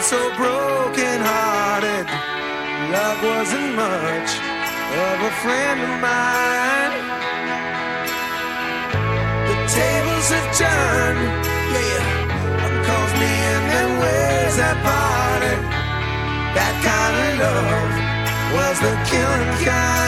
felt so broken hearted. Love wasn't much of a friend of mine. The tables have turned, yeah. Me in and where's that party? That kind of love was the killing kind.